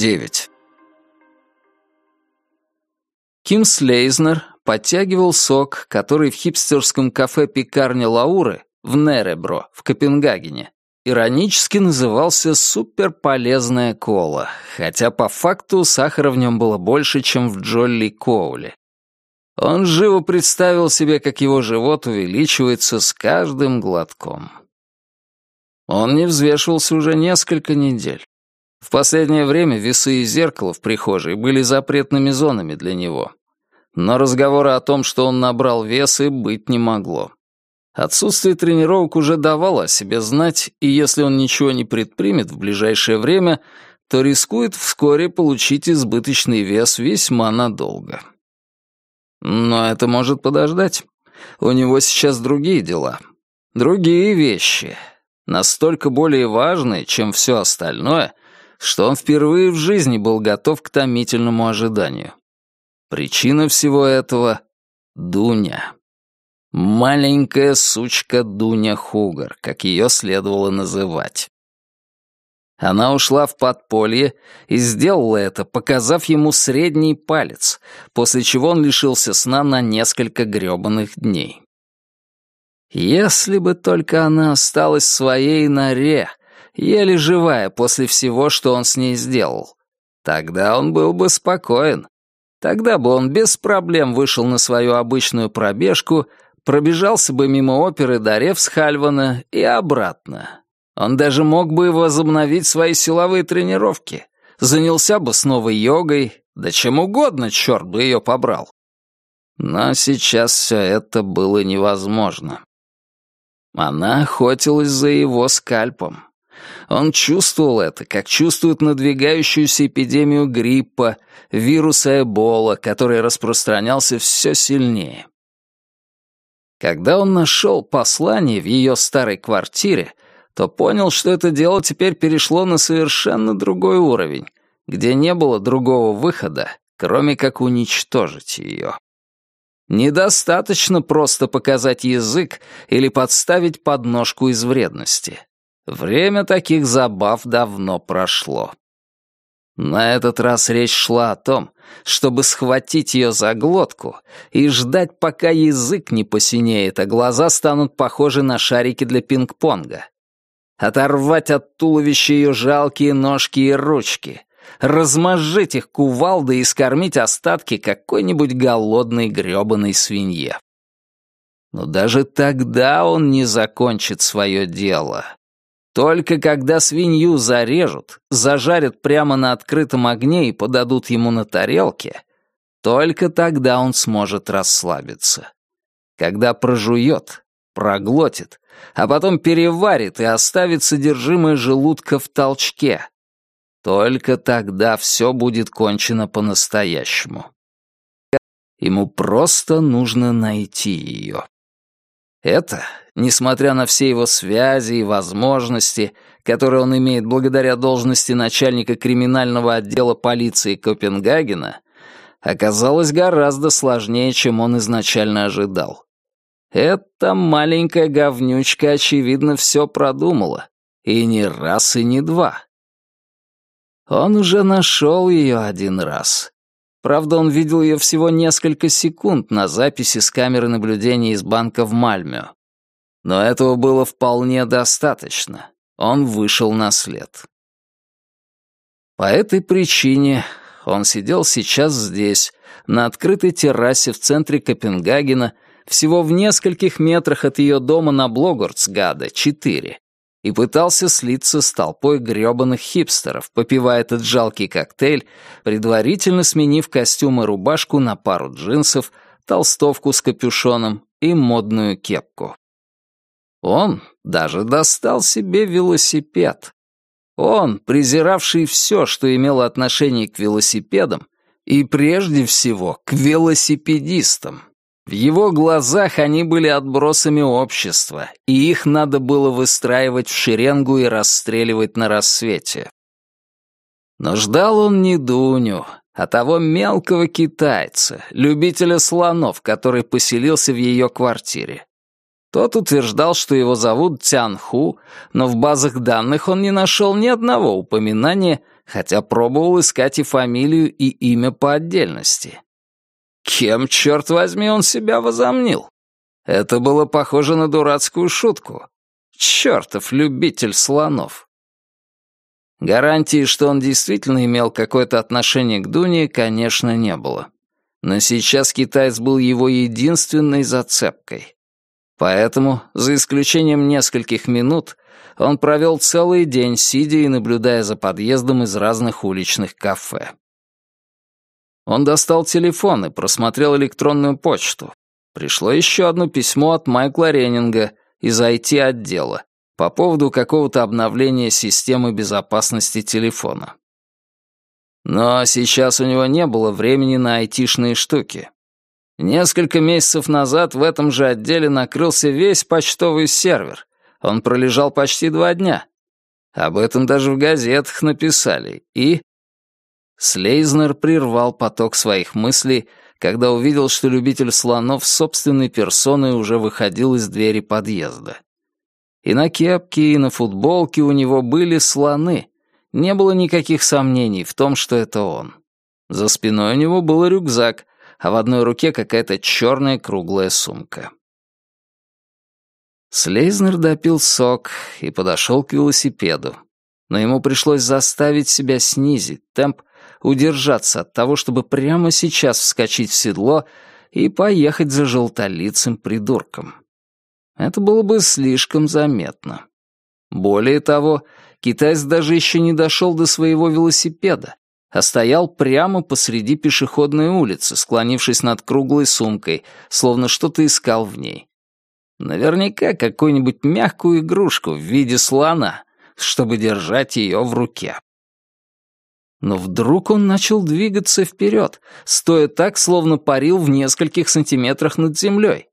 9. Ким Слейзнер подтягивал сок, который в хипстерском кафе «Пекарня Лауры» в Неребро, в Копенгагене, иронически назывался «суперполезная кола», хотя по факту сахара в нем было больше, чем в Джолли Коуле. Он живо представил себе, как его живот увеличивается с каждым глотком. Он не взвешивался уже несколько недель. В последнее время весы и зеркало в прихожей были запретными зонами для него. Но разговора о том, что он набрал вес, и быть не могло. Отсутствие тренировок уже давало о себе знать, и если он ничего не предпримет в ближайшее время, то рискует вскоре получить избыточный вес весьма надолго. Но это может подождать. У него сейчас другие дела. Другие вещи. Настолько более важные, чем все остальное, что он впервые в жизни был готов к томительному ожиданию. Причина всего этого — Дуня. Маленькая сучка Дуня Хугар, как ее следовало называть. Она ушла в подполье и сделала это, показав ему средний палец, после чего он лишился сна на несколько грёбаных дней. Если бы только она осталась в своей норе, еле живая после всего, что он с ней сделал, тогда он был бы спокоен. Тогда бы он без проблем вышел на свою обычную пробежку, пробежался бы мимо оперы Даревсхальвана и обратно. Он даже мог бы возобновить свои силовые тренировки, занялся бы снова йогой, да чем угодно, черт бы ее побрал. Но сейчас все это было невозможно. Она охотилась за его скальпом. Он чувствовал это, как чувствует надвигающуюся эпидемию гриппа, вируса Эбола, который распространялся все сильнее. Когда он нашел послание в ее старой квартире, то понял, что это дело теперь перешло на совершенно другой уровень, где не было другого выхода, кроме как уничтожить ее. Недостаточно просто показать язык или подставить подножку из вредности. Время таких забав давно прошло. На этот раз речь шла о том, чтобы схватить ее за глотку и ждать, пока язык не посинеет, а глаза станут похожи на шарики для пинг-понга. Оторвать от туловища ее жалкие ножки и ручки, размозжить их кувалдой и скормить остатки какой-нибудь голодной грёбаной свинье. Но даже тогда он не закончит свое дело. Только когда свинью зарежут, зажарят прямо на открытом огне и подадут ему на тарелке, только тогда он сможет расслабиться. Когда прожует, проглотит, а потом переварит и оставит содержимое желудка в толчке, только тогда все будет кончено по-настоящему. Ему просто нужно найти ее. Это, несмотря на все его связи и возможности, которые он имеет благодаря должности начальника криминального отдела полиции Копенгагена, оказалось гораздо сложнее, чем он изначально ожидал. Эта маленькая говнючка, очевидно, все продумала. И не раз, и не два. Он уже нашел ее один раз. Правда, он видел ее всего несколько секунд на записи с камеры наблюдения из банка в Мальмё. Но этого было вполне достаточно. Он вышел на след. По этой причине он сидел сейчас здесь, на открытой террасе в центре Копенгагена, всего в нескольких метрах от ее дома на Блогорцгада, 4, и пытался слиться с толпой грёбаных хипстеров, попивая этот жалкий коктейль, предварительно сменив костюм и рубашку на пару джинсов, толстовку с капюшоном и модную кепку. Он даже достал себе велосипед. Он, презиравший все, что имело отношение к велосипедам, и прежде всего к велосипедистам. В его глазах они были отбросами общества, и их надо было выстраивать в шеренгу и расстреливать на рассвете. Но ждал он не Дуню, а того мелкого китайца, любителя слонов, который поселился в ее квартире. Тот утверждал, что его зовут Тян Ху, но в базах данных он не нашел ни одного упоминания, хотя пробовал искать и фамилию, и имя по отдельности. Кем, черт возьми, он себя возомнил? Это было похоже на дурацкую шутку. Чертов любитель слонов. Гарантии, что он действительно имел какое-то отношение к Дуне, конечно, не было. Но сейчас китаец был его единственной зацепкой. Поэтому, за исключением нескольких минут, он провел целый день, сидя и наблюдая за подъездом из разных уличных кафе. Он достал телефон и просмотрел электронную почту. Пришло еще одно письмо от Майкла Реннинга из IT-отдела по поводу какого-то обновления системы безопасности телефона. Но сейчас у него не было времени на айтишные штуки. Несколько месяцев назад в этом же отделе накрылся весь почтовый сервер. Он пролежал почти два дня. Об этом даже в газетах написали. И... Слейзнер прервал поток своих мыслей, когда увидел, что любитель слонов собственной персоной уже выходил из двери подъезда. И на кепке, и на футболке у него были слоны, не было никаких сомнений в том, что это он. За спиной у него был рюкзак, а в одной руке какая-то черная круглая сумка. Слейзнер допил сок и подошел к велосипеду. Но ему пришлось заставить себя снизить темп, удержаться от того, чтобы прямо сейчас вскочить в седло и поехать за желтолицым придурком. Это было бы слишком заметно. Более того, китаец даже еще не дошел до своего велосипеда, а стоял прямо посреди пешеходной улицы, склонившись над круглой сумкой, словно что-то искал в ней. Наверняка какую-нибудь мягкую игрушку в виде слона, чтобы держать ее в руке. Но вдруг он начал двигаться вперед, стоя так, словно парил в нескольких сантиметрах над землей.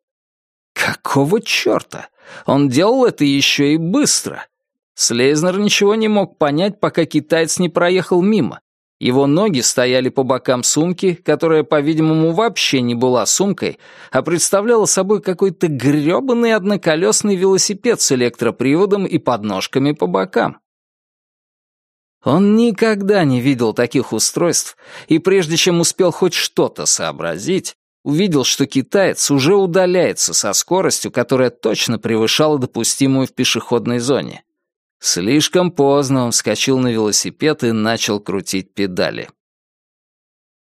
Какого черта? Он делал это еще и быстро. Слейзнер ничего не мог понять, пока китаец не проехал мимо. Его ноги стояли по бокам сумки, которая, по-видимому, вообще не была сумкой, а представляла собой какой-то грёбаный одноколесный велосипед с электроприводом и подножками по бокам. Он никогда не видел таких устройств, и прежде чем успел хоть что-то сообразить, увидел, что китаец уже удаляется со скоростью, которая точно превышала допустимую в пешеходной зоне. Слишком поздно он вскочил на велосипед и начал крутить педали.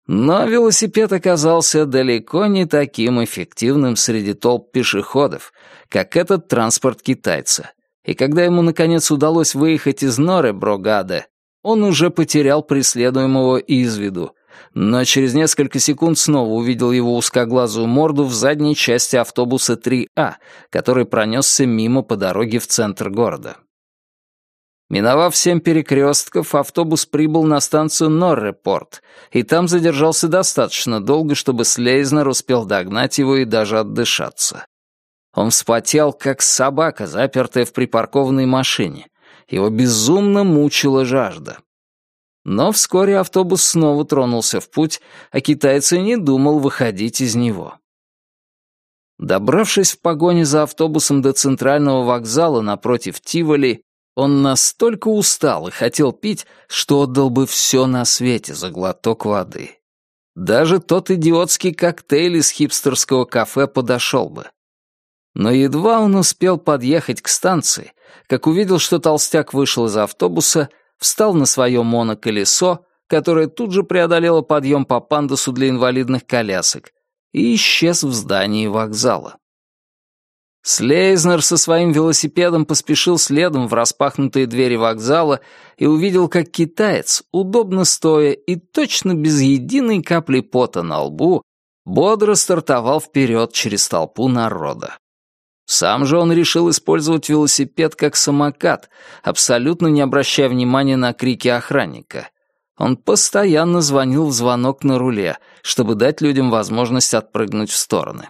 Но велосипед оказался далеко не таким эффективным среди толп пешеходов, как этот транспорт китайца. И когда ему наконец удалось выехать из норы Брогада, он уже потерял преследуемого из виду, но через несколько секунд снова увидел его узкоглазую морду в задней части автобуса 3А, который пронесся мимо по дороге в центр города. Миновав семь перекрестков, автобус прибыл на станцию Норрепорт, и там задержался достаточно долго, чтобы Слейзнер успел догнать его и даже отдышаться. Он вспотел, как собака, запертая в припаркованной машине. Его безумно мучила жажда. Но вскоре автобус снова тронулся в путь, а китаец и не думал выходить из него. Добравшись в погоне за автобусом до центрального вокзала напротив Тиволи, он настолько устал и хотел пить, что отдал бы все на свете за глоток воды. Даже тот идиотский коктейль из хипстерского кафе подошел бы. Но едва он успел подъехать к станции, как увидел, что толстяк вышел из автобуса, встал на свое моноколесо, которое тут же преодолело подъем по пандусу для инвалидных колясок, и исчез в здании вокзала. Слейзнер со своим велосипедом поспешил следом в распахнутые двери вокзала и увидел, как китаец, удобно стоя и точно без единой капли пота на лбу, бодро стартовал вперед через толпу народа. Сам же он решил использовать велосипед как самокат, абсолютно не обращая внимания на крики охранника. Он постоянно звонил в звонок на руле, чтобы дать людям возможность отпрыгнуть в стороны.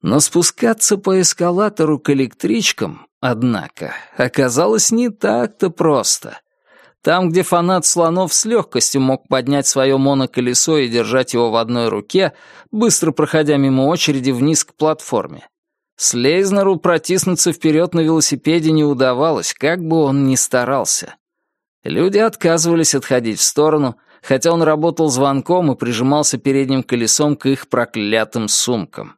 Но спускаться по эскалатору к электричкам, однако, оказалось не так-то просто. Там, где фанат слонов с легкостью мог поднять свое моноколесо и держать его в одной руке, быстро проходя мимо очереди вниз к платформе, Слейзнеру протиснуться вперед на велосипеде не удавалось, как бы он ни старался. Люди отказывались отходить в сторону, хотя он работал звонком и прижимался передним колесом к их проклятым сумкам.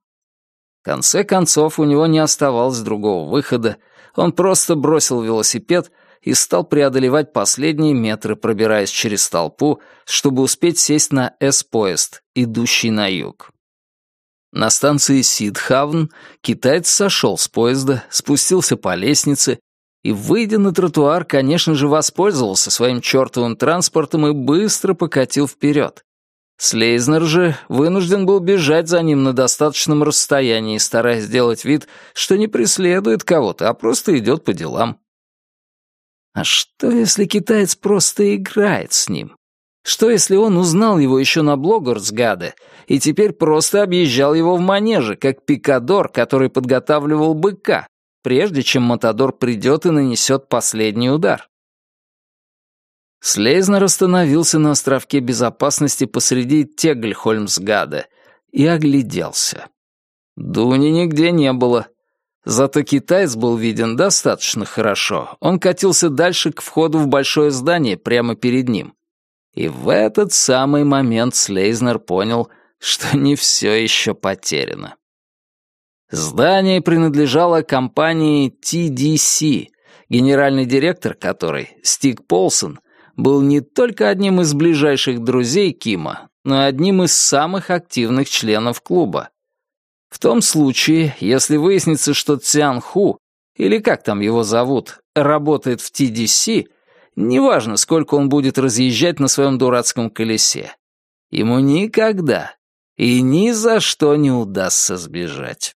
В конце концов, у него не оставалось другого выхода, он просто бросил велосипед и стал преодолевать последние метры, пробираясь через толпу, чтобы успеть сесть на С-поезд, идущий на юг. На станции Сидхавн китаец сошел с поезда, спустился по лестнице и, выйдя на тротуар, конечно же, воспользовался своим чертовым транспортом и быстро покатил вперед. Слейзнер же вынужден был бежать за ним на достаточном расстоянии, стараясь сделать вид, что не преследует кого-то, а просто идет по делам. А что, если китаец просто играет с ним? Что, если он узнал его еще на Блогорсгаде и теперь просто объезжал его в манеже, как пикадор, который подготавливал быка, прежде чем Матадор придет и нанесет последний удар? Слейзнер остановился на островке безопасности посреди Тегльхольмсгада и огляделся. Дуни нигде не было. Зато китаец был виден достаточно хорошо. Он катился дальше к входу в большое здание прямо перед ним. И в этот самый момент Слейзнер понял, что не все еще потеряно. Здание принадлежало компании TDC, генеральный директор которой, Стик Полсон, был не только одним из ближайших друзей Кима, но и одним из самых активных членов клуба. В том случае, если выяснится, что Цян Ху, или как там его зовут, работает в TDC, Неважно, сколько он будет разъезжать на своем дурацком колесе. Ему никогда и ни за что не удастся сбежать.